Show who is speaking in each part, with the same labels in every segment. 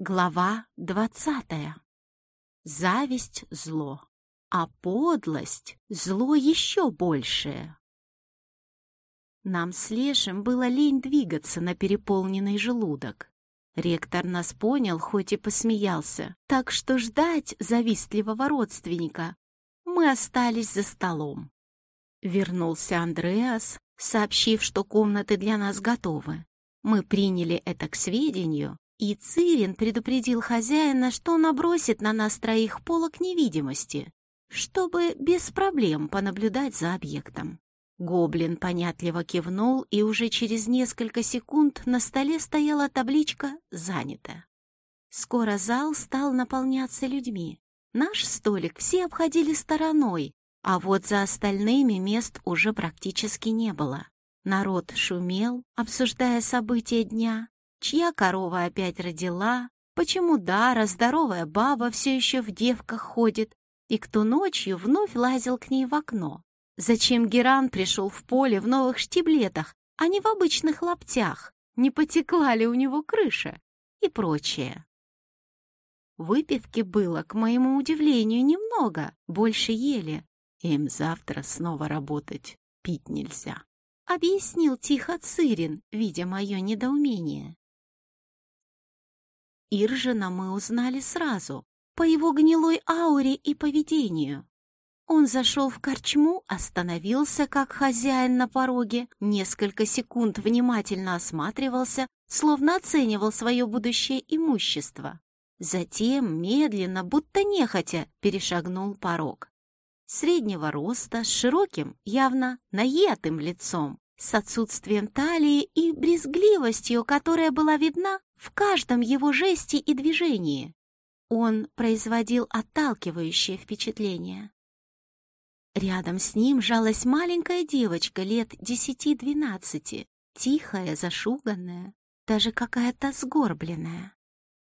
Speaker 1: Глава двадцатая. Зависть — зло, а подлость — зло еще большее. Нам с Лешем было лень двигаться на переполненный желудок. Ректор нас понял, хоть и посмеялся, так что ждать завистливого родственника мы остались за столом. Вернулся Андреас, сообщив, что комнаты для нас готовы. Мы приняли это к сведению и Цирин предупредил хозяина, что набросит на нас троих полок невидимости, чтобы без проблем понаблюдать за объектом. Гоблин понятливо кивнул, и уже через несколько секунд на столе стояла табличка «Занято». Скоро зал стал наполняться людьми. Наш столик все обходили стороной, а вот за остальными мест уже практически не было. Народ шумел, обсуждая события дня, чья корова опять родила, почему Дара, здоровая баба, все еще в девках ходит, и кто ночью вновь лазил к ней в окно. Зачем Геран пришел в поле в новых штиблетах, а не в обычных лаптях? Не потекла ли у него крыша? И прочее. Выпивки было, к моему удивлению, немного, больше ели. Им завтра снова работать, пить нельзя. Объяснил тихо Цирин, видя мое недоумение. Иржина мы узнали сразу, по его гнилой ауре и поведению. Он зашел в корчму, остановился как хозяин на пороге, несколько секунд внимательно осматривался, словно оценивал свое будущее имущество. Затем, медленно, будто нехотя, перешагнул порог. Среднего роста, с широким, явно наетым лицом, с отсутствием талии и брезгливостью, которая была видна в каждом его жесте и движении. Он производил отталкивающее впечатление. Рядом с ним жалась маленькая девочка лет десяти-двенадцати, тихая, зашуганная, даже какая-то сгорбленная.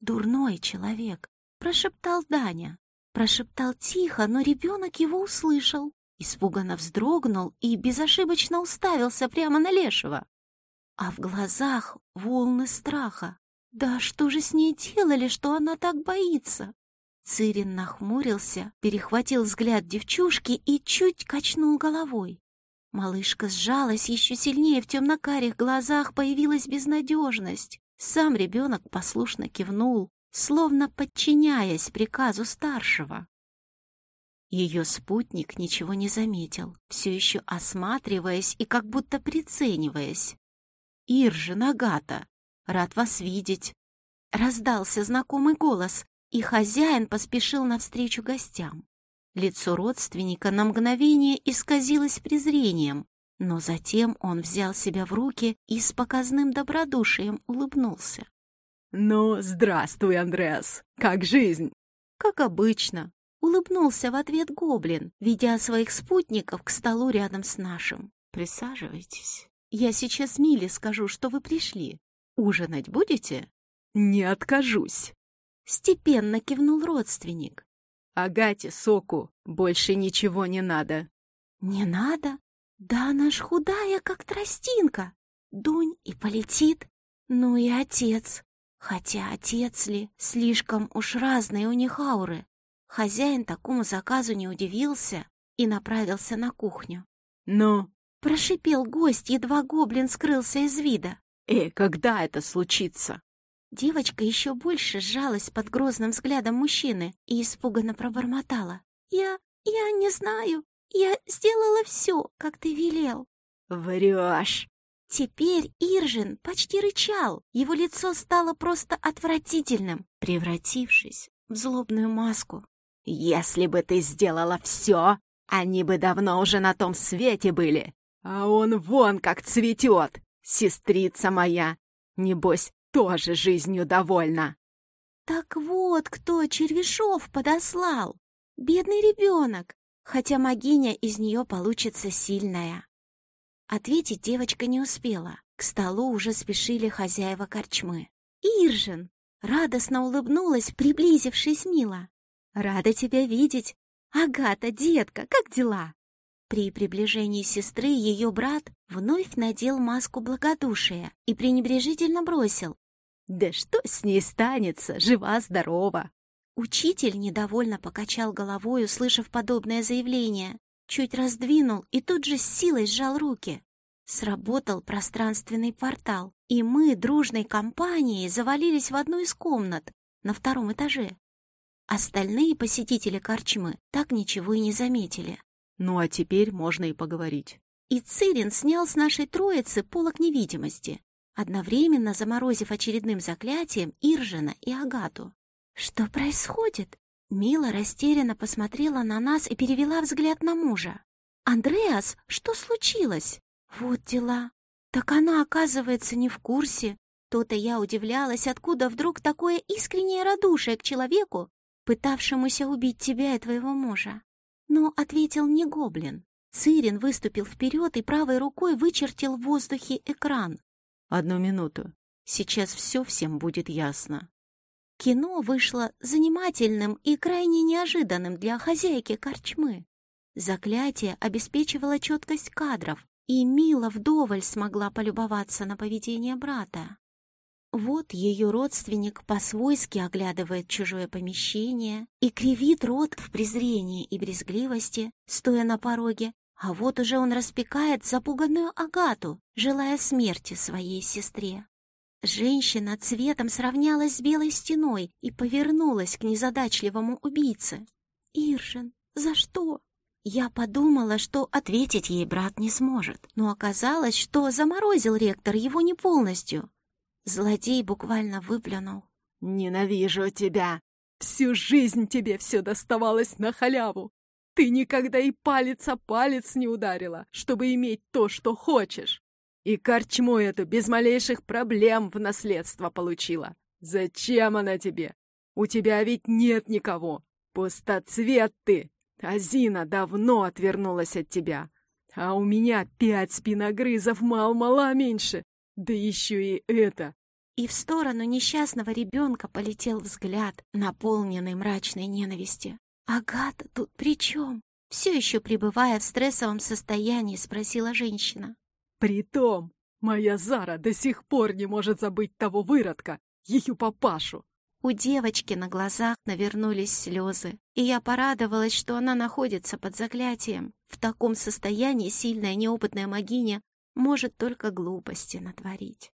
Speaker 1: «Дурной человек», — прошептал Даня. Прошептал тихо, но ребенок его услышал. Испуганно вздрогнул и безошибочно уставился прямо на Лешего. А в глазах волны страха. Да что же с ней делали, что она так боится? Цирин нахмурился, перехватил взгляд девчушки и чуть качнул головой. Малышка сжалась еще сильнее, в темнокарих глазах появилась безнадежность. Сам ребенок послушно кивнул, словно подчиняясь приказу старшего. Ее спутник ничего не заметил, все еще осматриваясь и как будто прицениваясь. «Иржа, Нагата, рад вас видеть!» Раздался знакомый голос, и хозяин поспешил навстречу гостям. Лицо родственника на мгновение исказилось презрением, но затем он взял себя в руки и с показным добродушием улыбнулся.
Speaker 2: «Ну, здравствуй, Андреас! Как жизнь?»
Speaker 1: «Как обычно», — улыбнулся в ответ гоблин, ведя своих спутников к столу рядом с нашим. «Присаживайтесь. Я сейчас Миле скажу, что вы пришли. Ужинать будете?»
Speaker 2: «Не откажусь», —
Speaker 1: степенно кивнул родственник.
Speaker 2: «Агате, соку, больше ничего не надо».
Speaker 1: «Не надо? Да она ж худая, как тростинка. Дунь и полетит. Ну и отец. Хотя отец ли, слишком уж разные у них ауры. Хозяин такому заказу не удивился и направился на кухню.
Speaker 2: «Ну?»
Speaker 1: — прошипел гость, едва гоблин скрылся из вида.
Speaker 2: «Э, когда это случится?»
Speaker 1: Девочка еще больше сжалась под грозным взглядом мужчины и испуганно пробормотала. «Я... я не знаю. Я сделала все, как ты велел».
Speaker 2: «Врешь!»
Speaker 1: Теперь Иржин почти рычал, его лицо стало просто отвратительным, превратившись в злобную маску.
Speaker 2: «Если бы ты сделала все, они бы давно уже на том свете были, а он вон как цветет, сестрица моя, небось, тоже жизнью довольна».
Speaker 1: «Так вот, кто Червешов подослал! Бедный ребенок, хотя могиня из нее получится сильная». Ответить девочка не успела. К столу уже спешили хозяева корчмы. «Иржин!» — радостно улыбнулась, приблизившись мило. «Рада тебя видеть! Агата, детка, как дела?» При приближении сестры ее брат вновь надел маску благодушия и пренебрежительно бросил.
Speaker 2: Да что с ней станется, жива-здорова.
Speaker 1: Учитель недовольно покачал головой, услышав подобное заявление, чуть раздвинул и тут же с силой сжал руки. Сработал пространственный портал, и мы дружной компанией завалились в одну из комнат на втором этаже. Остальные посетители корчмы так ничего и не заметили.
Speaker 2: Ну а теперь можно и поговорить.
Speaker 1: И Цирин снял с нашей троицы полок невидимости, одновременно заморозив очередным заклятием Иржина и Агату. «Что происходит?» Мила растерянно посмотрела на нас и перевела взгляд на мужа. «Андреас, что случилось?» «Вот дела. Так она, оказывается, не в курсе. То-то я удивлялась, откуда вдруг такое искреннее радушие к человеку, пытавшемуся убить тебя и твоего мужа. Но ответил не гоблин. Цирин выступил вперед и правой рукой вычертил в воздухе экран.
Speaker 2: «Одну минуту. Сейчас все всем будет ясно».
Speaker 1: Кино вышло занимательным и крайне неожиданным для хозяйки корчмы. Заклятие обеспечивало четкость кадров, и Мила вдоволь смогла полюбоваться на поведение брата. Вот ее родственник по-свойски оглядывает чужое помещение и кривит рот в презрении и брезгливости, стоя на пороге, а вот уже он распекает запуганную Агату, желая смерти своей сестре. Женщина цветом сравнялась с белой стеной и повернулась к незадачливому убийце. «Иржин, за что?» Я подумала, что ответить ей брат не сможет, но оказалось, что заморозил ректор его не полностью. Злодей буквально выплюнул.
Speaker 2: «Ненавижу тебя! Всю жизнь тебе все доставалось на халяву! Ты никогда и палец о палец не ударила, чтобы иметь то, что хочешь! И корчму эту без малейших проблем в наследство получила! Зачем она тебе? У тебя ведь нет никого! Пустоцвет ты! Азина давно отвернулась от тебя, а у меня пять спиногрызов мал-мала меньше, да еще и это.
Speaker 1: И в сторону несчастного ребенка полетел взгляд, наполненный мрачной ненависти. «Агата тут при чем?» Все еще пребывая в стрессовом состоянии, спросила женщина.
Speaker 2: «Притом, моя Зара до сих пор не может забыть того выродка, ее папашу.
Speaker 1: У девочки на глазах навернулись слезы, и я порадовалась, что она находится под заклятием. В таком состоянии сильная неопытная магиня может только глупости натворить.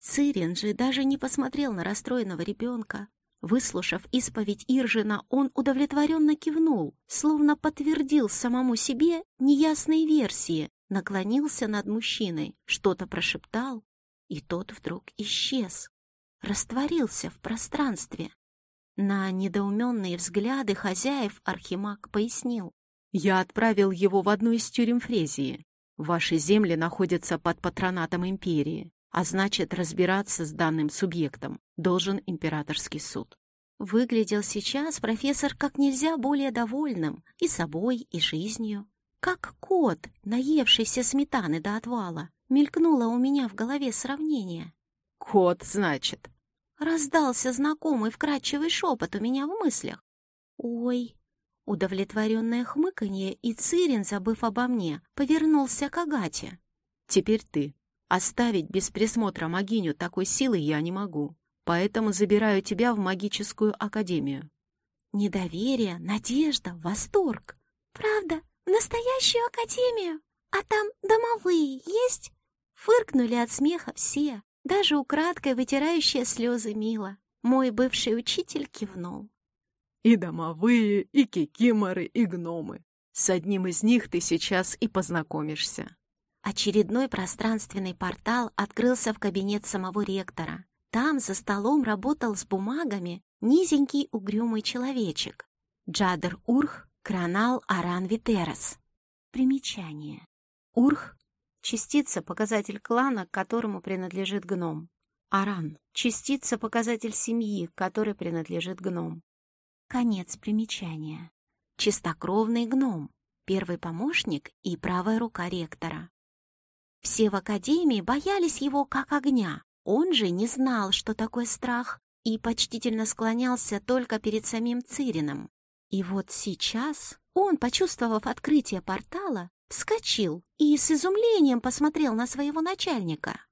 Speaker 1: Цирин же даже не посмотрел на расстроенного ребенка. Выслушав исповедь Иржина, он удовлетворенно кивнул, словно подтвердил самому себе неясные версии, наклонился над мужчиной, что-то прошептал, и тот вдруг исчез растворился в пространстве. На недоуменные взгляды хозяев Архимаг пояснил.
Speaker 2: «Я отправил его в одну из тюрем Фрезии. Ваши земли находятся под патронатом империи, а значит, разбираться с данным субъектом должен императорский суд».
Speaker 1: Выглядел сейчас профессор как нельзя более довольным и собой, и жизнью. Как кот, наевшийся сметаны до отвала, мелькнуло у меня в голове сравнение.
Speaker 2: «Кот, значит?»
Speaker 1: Раздался знакомый вкрадчивый шепот у меня в мыслях. «Ой!» Удовлетворенное хмыканье, и Цирин, забыв обо мне, повернулся к Агате.
Speaker 2: «Теперь ты. Оставить без присмотра могиню такой силы я не могу, поэтому забираю тебя в магическую академию».
Speaker 1: Недоверие, надежда, восторг. «Правда? В настоящую академию? А там домовые есть?» Фыркнули от смеха все, даже украдкой вытирающая слезы Мила. Мой бывший учитель кивнул.
Speaker 2: «И домовые, и кикиморы, и гномы. С одним из них ты сейчас и познакомишься».
Speaker 1: Очередной пространственный портал открылся в кабинет самого ректора. Там за столом работал с бумагами низенький угрюмый человечек. Джадер Урх Кранал Аран Витерас. Примечание. Урх Частица – показатель клана, которому принадлежит гном. Аран – частица – показатель семьи, которой принадлежит гном. Конец примечания. Чистокровный гном, первый помощник и правая рука ректора. Все в академии боялись его как огня. Он же не знал, что такое страх, и почтительно склонялся только перед самим Цирином. И вот сейчас он, почувствовав открытие портала, вскочил и с изумлением посмотрел на своего начальника.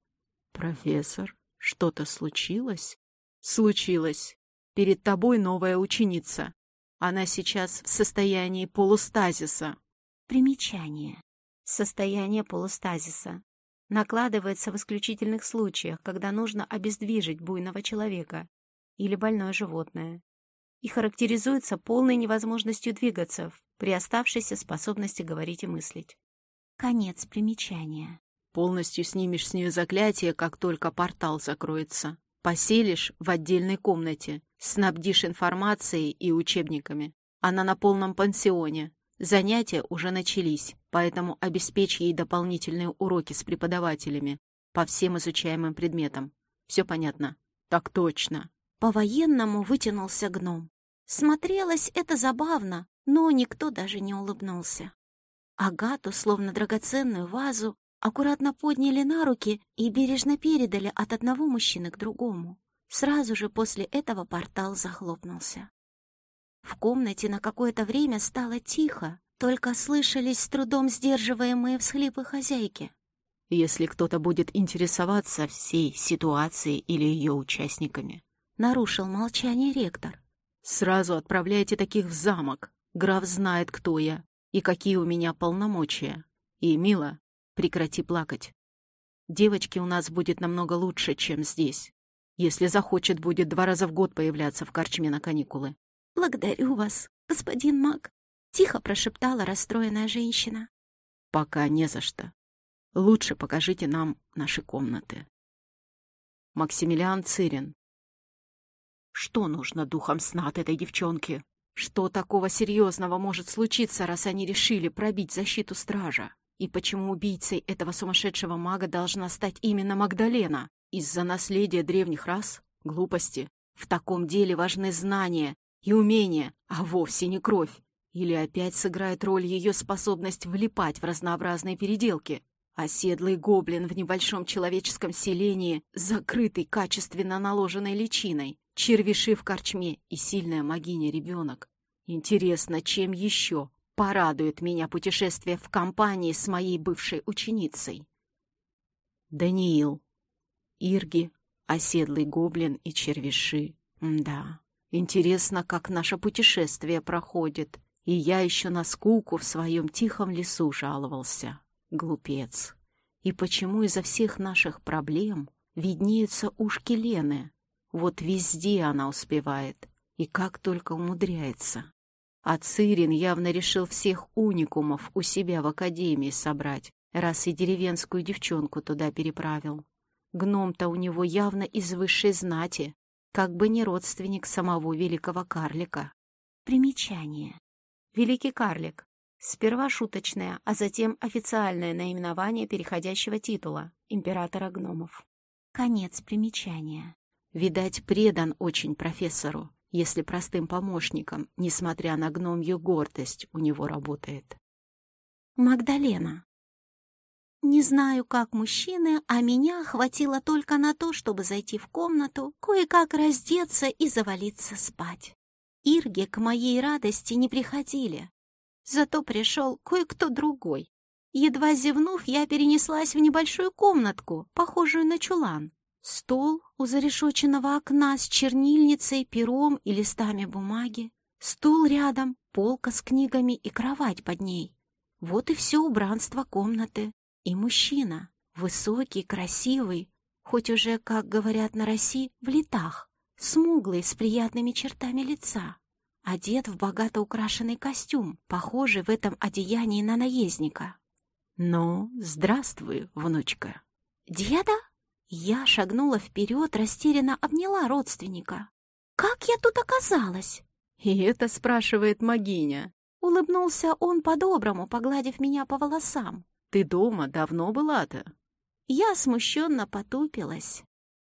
Speaker 2: «Профессор, Что-то случилось? Случилось. Перед тобой новая ученица. Она сейчас в состоянии полустазиса.
Speaker 1: Примечание. Состояние полустазиса накладывается в исключительных случаях, когда нужно обездвижить буйного человека или больное животное, и характеризуется полной невозможностью двигаться при оставшейся способности говорить и мыслить. Конец примечания.
Speaker 2: Полностью снимешь с нее заклятие, как только портал закроется. Поселишь в отдельной комнате, снабдишь информацией и учебниками. Она на полном пансионе. Занятия уже начались, поэтому обеспечь ей дополнительные уроки с преподавателями по всем изучаемым предметам. Все понятно? Так точно.
Speaker 1: По-военному вытянулся гном. Смотрелось это забавно, но никто даже не улыбнулся. Агату, словно драгоценную вазу, аккуратно подняли на руки и бережно передали от одного мужчины к другому. Сразу же после этого портал захлопнулся. В комнате на какое-то время стало тихо, только слышались с трудом сдерживаемые всхлипы хозяйки.
Speaker 2: Если кто-то будет интересоваться всей ситуацией или ее участниками,
Speaker 1: нарушил молчание ректор.
Speaker 2: Сразу отправляйте таких в замок. Граф знает, кто я и какие у меня полномочия. И, мила, прекрати плакать. Девочке у нас будет намного лучше, чем здесь. Если захочет, будет два раза в год появляться в карчме на каникулы.
Speaker 1: «Благодарю вас, господин маг», — тихо прошептала расстроенная женщина.
Speaker 2: «Пока не за что. Лучше покажите нам наши комнаты». Максимилиан Цирин. Что нужно духом сна от этой девчонки? Что такого серьезного может случиться, раз они решили пробить защиту стража? И почему убийцей этого сумасшедшего мага должна стать именно Магдалена? Из-за наследия древних рас? Глупости. В таком деле важны знания и умения, а вовсе не кровь. Или опять сыграет роль ее способность влипать в разнообразные переделки? Оседлый гоблин в небольшом человеческом селении, закрытый качественно наложенной личиной, червиши в корчме и сильная могиня-ребенок. Интересно, чем еще порадует меня путешествие в компании с моей бывшей ученицей? Даниил. Ирги, оседлый гоблин и червиши. Да, интересно, как наше путешествие проходит. И я еще на скуку в своем тихом лесу жаловался. Глупец. И почему изо всех наших проблем виднеются ушки Лены? Вот везде она успевает. И как только умудряется. А Цирин явно решил всех уникумов у себя в академии собрать, раз и деревенскую девчонку туда переправил. Гном-то у него явно из высшей знати, как бы не родственник самого великого карлика.
Speaker 1: Примечание. Великий карлик. Сперва шуточное, а затем официальное наименование переходящего титула — императора гномов. Конец примечания.
Speaker 2: Видать, предан очень профессору если простым помощником, несмотря на гномью гордость, у него работает.
Speaker 1: Магдалена. Не знаю, как мужчины, а меня хватило только на то, чтобы зайти в комнату, кое-как раздеться и завалиться спать. Ирги к моей радости не приходили. Зато пришел кое-кто другой. Едва зевнув, я перенеслась в небольшую комнатку, похожую на чулан. Стол у зарешоченного окна с чернильницей, пером и листами бумаги. Стул рядом, полка с книгами и кровать под ней. Вот и все убранство комнаты. И мужчина, высокий, красивый, хоть уже, как говорят на России, в летах, смуглый, с приятными чертами лица. Одет в богато украшенный костюм, похожий в этом одеянии на наездника.
Speaker 2: «Ну, здравствуй, внучка».
Speaker 1: «Деда?» Я шагнула вперед, растерянно обняла родственника. «Как я тут оказалась?»
Speaker 2: «И это спрашивает Магиня».
Speaker 1: Улыбнулся он по-доброму, погладив меня по волосам.
Speaker 2: «Ты дома давно была-то?»
Speaker 1: Я смущенно потупилась.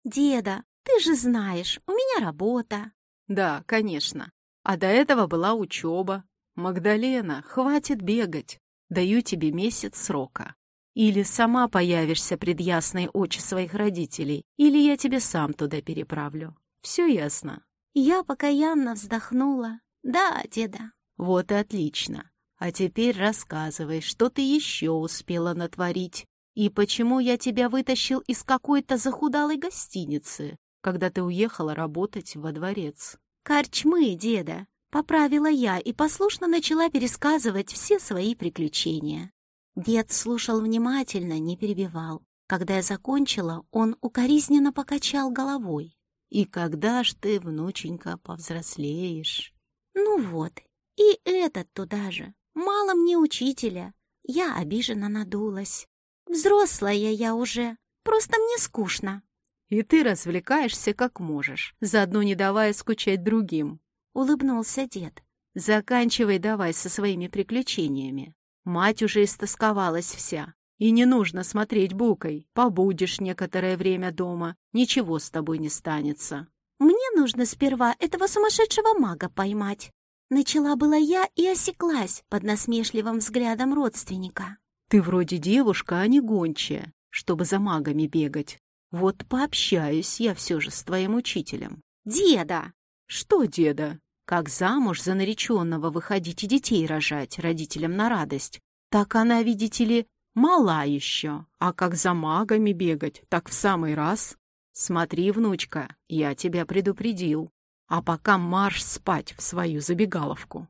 Speaker 1: «Деда, ты же знаешь, у меня работа».
Speaker 2: «Да, конечно. А до этого была учеба. Магдалена, хватит бегать. Даю тебе месяц срока. Или сама появишься пред ясные очи своих родителей, или я тебе сам туда переправлю. Все ясно?»
Speaker 1: Я покаянно вздохнула. «Да, деда».
Speaker 2: «Вот и отлично. А теперь рассказывай, что ты еще успела натворить
Speaker 1: И почему я тебя вытащил из какой-то захудалой гостиницы, когда ты уехала работать во дворец? Корчмы, деда, поправила я и послушно начала пересказывать все свои приключения. Дед слушал внимательно, не перебивал. Когда я закончила, он укоризненно покачал головой. «И когда ж ты, внученька, повзрослеешь?» «Ну вот, и этот туда же. Мало мне учителя. Я обиженно надулась. Взрослая я уже, просто мне скучно».
Speaker 2: «И ты развлекаешься как можешь, заодно не давая скучать другим», — улыбнулся дед. «Заканчивай давай со своими приключениями. Мать уже истосковалась вся. И не нужно смотреть букой. Побудешь некоторое время дома, ничего с тобой не станется.
Speaker 1: Мне нужно сперва этого сумасшедшего мага поймать. Начала была я и осеклась под насмешливым взглядом родственника.
Speaker 2: Ты вроде девушка, а не гончая, чтобы за магами бегать. Вот пообщаюсь я все же с твоим учителем.
Speaker 1: Деда!
Speaker 2: Что деда? Как замуж за нареченного выходить и детей рожать родителям на радость. Так она, видите ли, мала еще. А как за магами бегать, так в самый раз. Смотри, внучка, я тебя предупредил. А пока марш спать в свою забегаловку.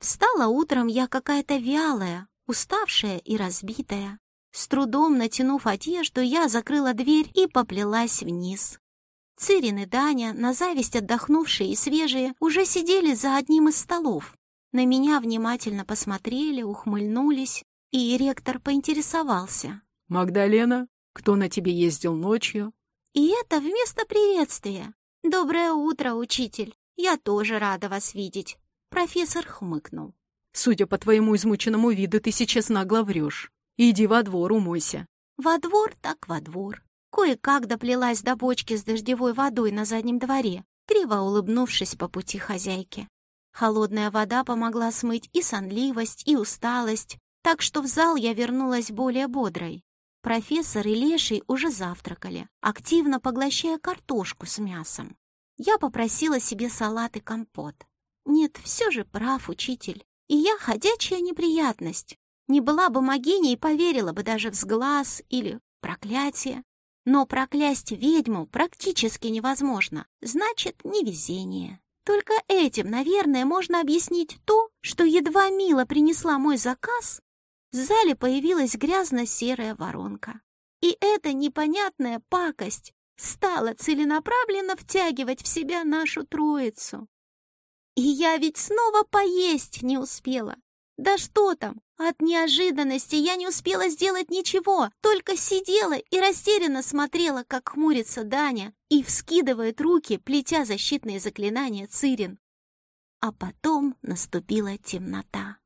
Speaker 1: Встала утром я какая-то вялая, уставшая и разбитая. С трудом натянув одежду, я закрыла дверь и поплелась вниз. Цирин и Даня, на зависть отдохнувшие и свежие, уже сидели за одним из столов. На меня внимательно посмотрели, ухмыльнулись, и ректор поинтересовался.
Speaker 2: «Магдалена, кто на тебе ездил ночью?»
Speaker 1: И это вместо приветствия. «Доброе утро, учитель. Я тоже рада вас видеть». Профессор хмыкнул.
Speaker 2: «Судя по твоему измученному виду, ты сейчас нагло врешь. Иди во двор, умойся».
Speaker 1: «Во двор так во двор. Кое-как доплелась до бочки с дождевой водой на заднем дворе, криво улыбнувшись по пути хозяйки. Холодная вода помогла смыть и сонливость, и усталость, так что в зал я вернулась более бодрой. Профессор и Леший уже завтракали, активно поглощая картошку с мясом. Я попросила себе салат и компот. Нет, все же прав учитель. И я ходячая неприятность. Не была бы могиней, поверила бы даже в сглаз или проклятие. Но проклясть ведьму практически невозможно, значит, невезение. Только этим, наверное, можно объяснить то, что едва Мила принесла мой заказ, в зале появилась грязно-серая воронка. И эта непонятная пакость стала целенаправленно втягивать в себя нашу троицу. И я ведь снова поесть не успела. Да что там, от неожиданности я не успела сделать ничего, только сидела и растерянно смотрела, как хмурится Даня и вскидывает руки, плетя защитные заклинания Цирин. А потом наступила темнота.